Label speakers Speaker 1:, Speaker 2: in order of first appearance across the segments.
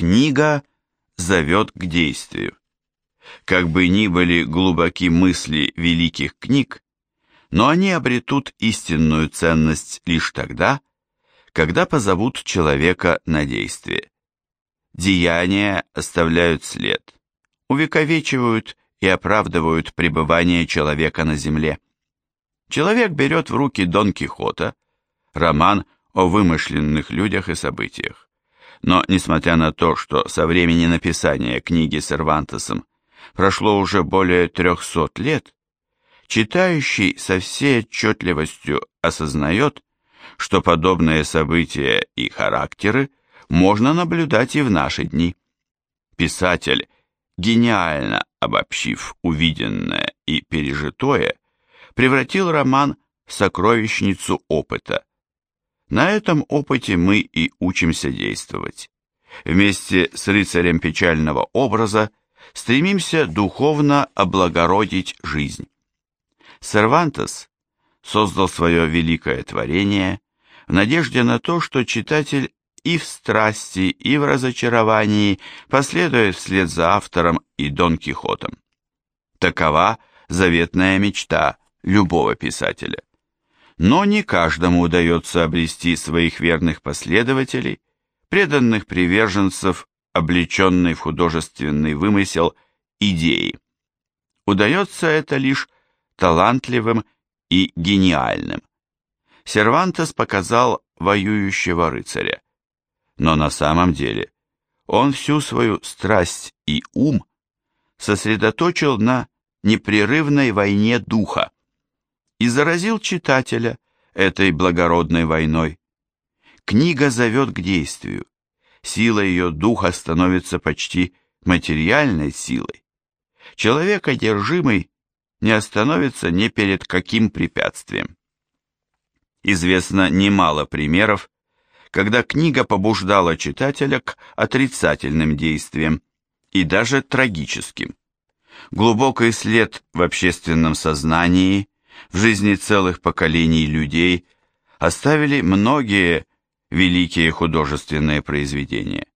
Speaker 1: Книга зовет к действию. Как бы ни были глубоки мысли великих книг, но они обретут истинную ценность лишь тогда, когда позовут человека на действие. Деяния оставляют след, увековечивают и оправдывают пребывание человека на земле. Человек берет в руки Дон Кихота, роман о вымышленных людях и событиях. Но, несмотря на то, что со времени написания книги Сервантесом прошло уже более трехсот лет, читающий со всей отчетливостью осознает, что подобные события и характеры можно наблюдать и в наши дни. Писатель, гениально обобщив увиденное и пережитое, превратил роман в сокровищницу опыта. На этом опыте мы и учимся действовать. Вместе с рыцарем печального образа стремимся духовно облагородить жизнь. Сервантес создал свое великое творение в надежде на то, что читатель и в страсти, и в разочаровании последует вслед за автором и Дон Кихотом. Такова заветная мечта любого писателя. Но не каждому удается обрести своих верных последователей, преданных приверженцев, облеченной в художественный вымысел идеи. Удается это лишь талантливым и гениальным. Сервантес показал воюющего рыцаря, но на самом деле он всю свою страсть и ум сосредоточил на непрерывной войне духа и заразил читателя этой благородной войной. Книга зовет к действию, сила ее духа становится почти материальной силой. Человек одержимый не остановится ни перед каким препятствием. Известно немало примеров, когда книга побуждала читателя к отрицательным действиям и даже трагическим. Глубокий след в общественном сознании, в жизни целых поколений людей оставили многие великие художественные произведения.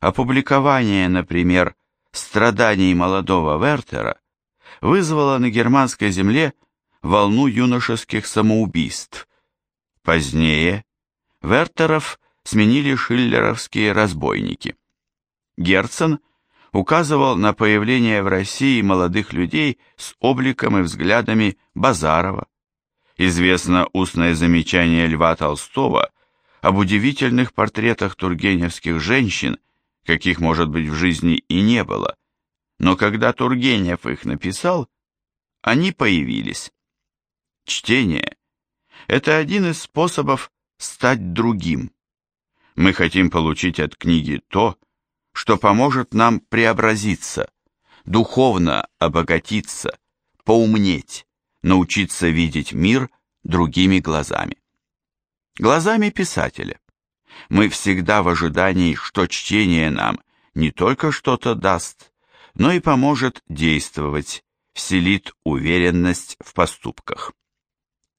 Speaker 1: Опубликование, например, страданий молодого Вертера вызвало на германской земле волну юношеских самоубийств. Позднее Вертеров сменили шиллеровские разбойники. Герцен указывал на появление в России молодых людей с обликом и взглядами Базарова. Известно устное замечание Льва Толстого об удивительных портретах тургеневских женщин, каких, может быть, в жизни и не было, но когда Тургенев их написал, они появились. Чтение – это один из способов стать другим. Мы хотим получить от книги то, что поможет нам преобразиться, духовно обогатиться, поумнеть, научиться видеть мир другими глазами. Глазами писателя. Мы всегда в ожидании, что чтение нам не только что-то даст, но и поможет действовать, вселит уверенность в поступках.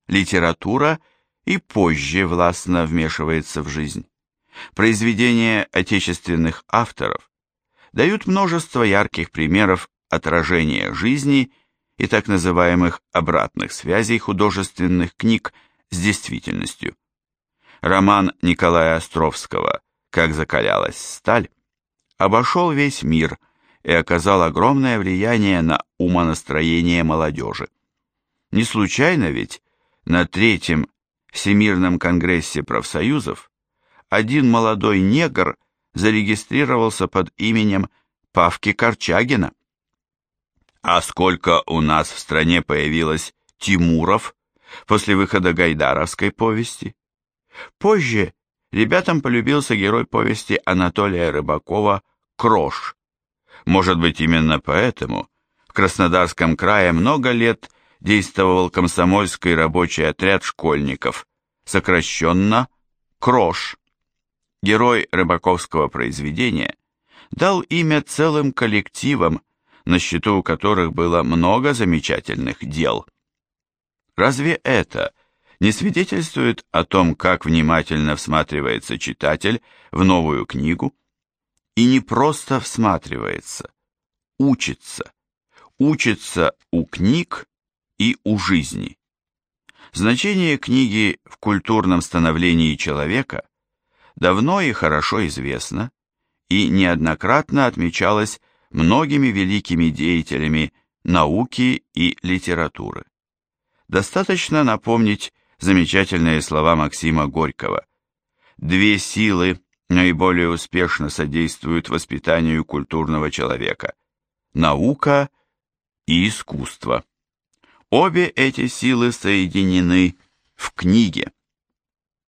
Speaker 1: Литература и позже властно вмешивается в жизнь. Произведения отечественных авторов дают множество ярких примеров отражения жизни и так называемых обратных связей художественных книг с действительностью. Роман Николая Островского «Как закалялась сталь» обошел весь мир – и оказал огромное влияние на умонастроение молодежи. Не случайно ведь на третьем Всемирном конгрессе профсоюзов один молодой негр зарегистрировался под именем Павки Корчагина. А сколько у нас в стране появилось Тимуров после выхода Гайдаровской повести? Позже ребятам полюбился герой повести Анатолия Рыбакова «Крош», может быть, именно поэтому в Краснодарском крае много лет действовал комсомольский рабочий отряд школьников, сокращенно «Крош». Герой рыбаковского произведения дал имя целым коллективам, на счету у которых было много замечательных дел. Разве это не свидетельствует о том, как внимательно всматривается читатель в новую книгу? и не просто всматривается, учится, учится у книг и у жизни. Значение книги в культурном становлении человека давно и хорошо известно и неоднократно отмечалось многими великими деятелями науки и литературы. Достаточно напомнить замечательные слова Максима Горького. Две силы наиболее успешно содействуют воспитанию культурного человека – наука и искусство. Обе эти силы соединены в книге.